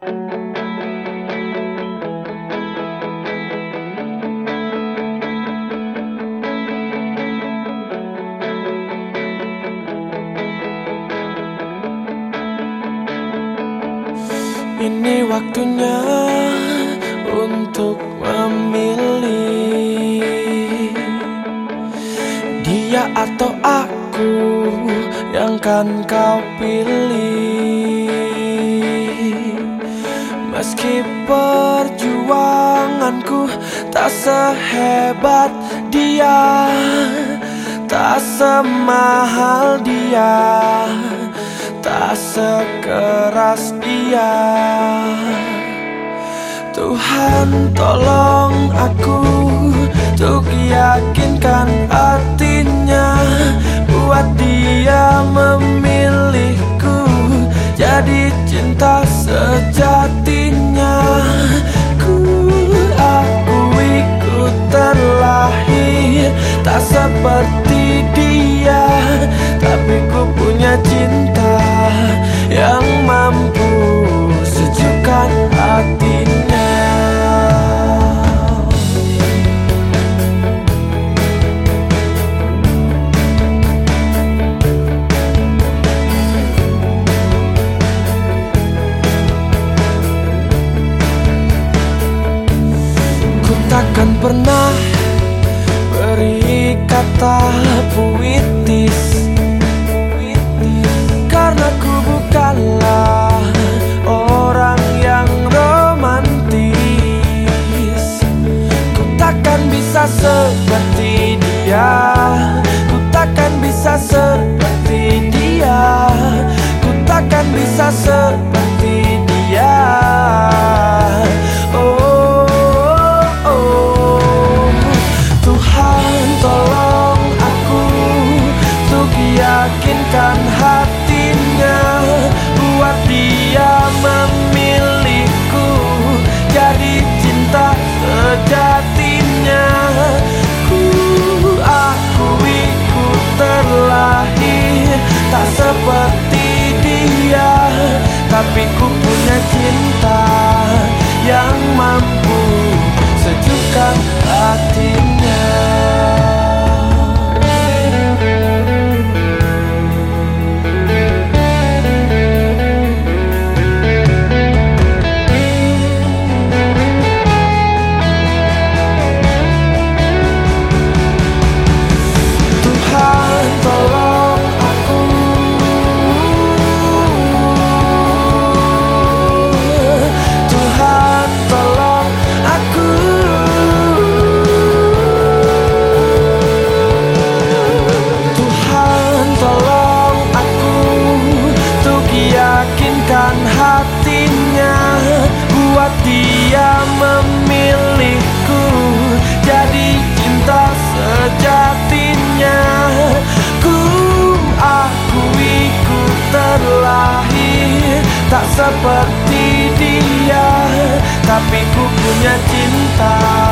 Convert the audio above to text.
Ini waktunya untuk memilih. Dia atau aku yang kan kau pilih Perjuanganku. Tak sehebat dia Tak semahal dia Tak sekeras dia. Tuhan tolong aku Untuk yakinkan hatinya Buat dia memilihku. Jadi cinta ตาผู้วิต Buat dia memilihku Jadi cinta sejatinya. Ku akui ku terlahir Tak seperti dia Tapi ku punya cinta